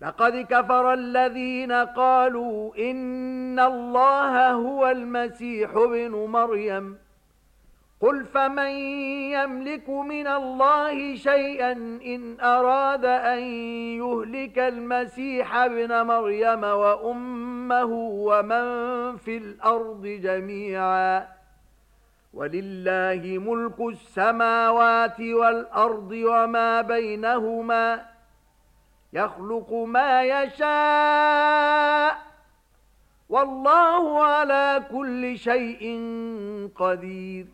لقد كفر الذين قالوا إن الله هو المسيح بن مريم. قل فمن يملك من الله شيئا إن أراد أن يهلك المسيح بن مريم وأمه ومن في الأرض جميعا. ولله ملك السماوات والأرض وما بينهما. يخلق ما يشاء والله على كل شيء قدير